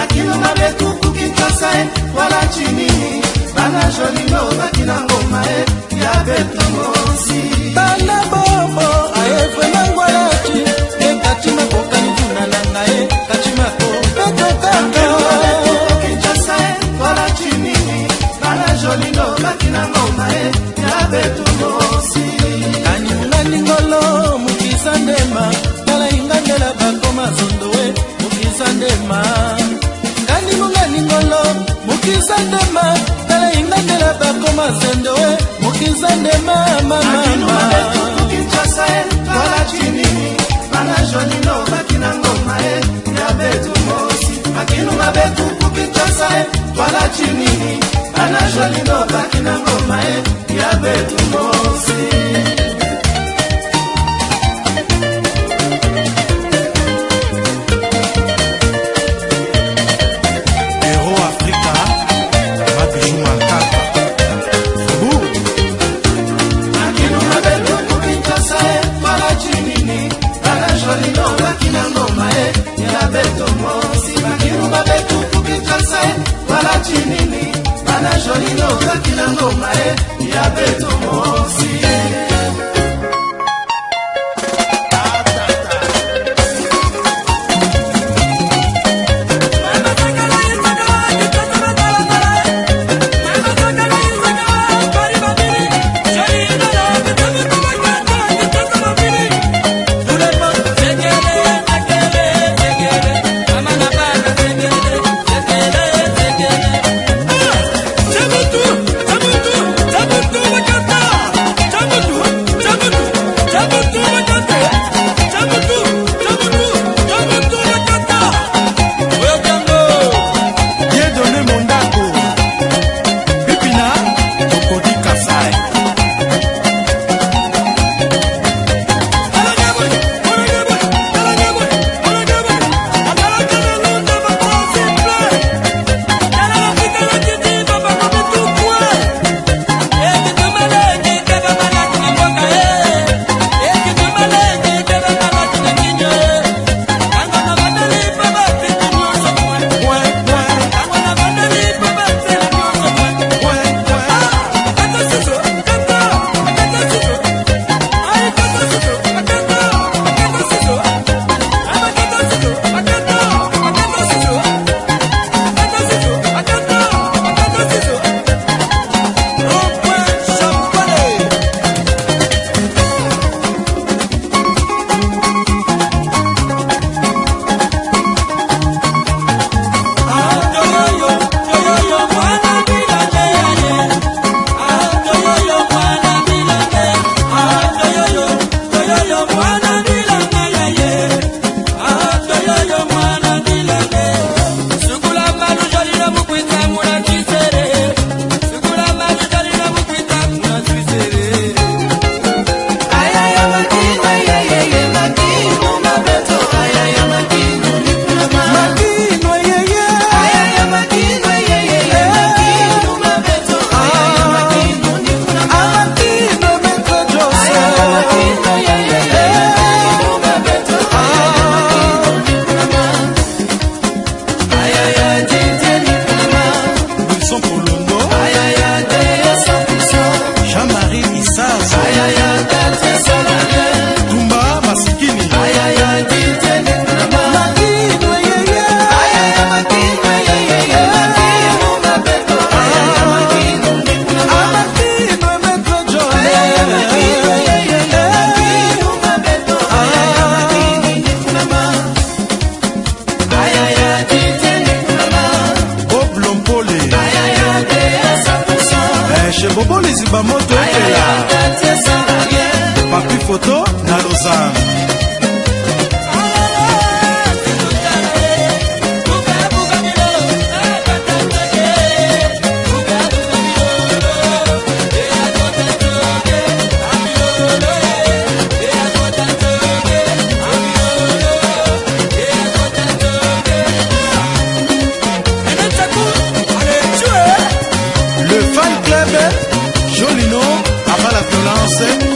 makino mabetu kukinkasa e wala chini. Bana jolino bakina ngoma e ya betongosi nakoma zendo e mokinzande mamamamakinjolino eh. baki na ngoma eh. e nabetu mosi makinu mabetu kukinjasa e twalati nini bana jolino baki na ngoma e yabetu mosi. e aberto o monte. Havana. Le fan club Jolino avant la violence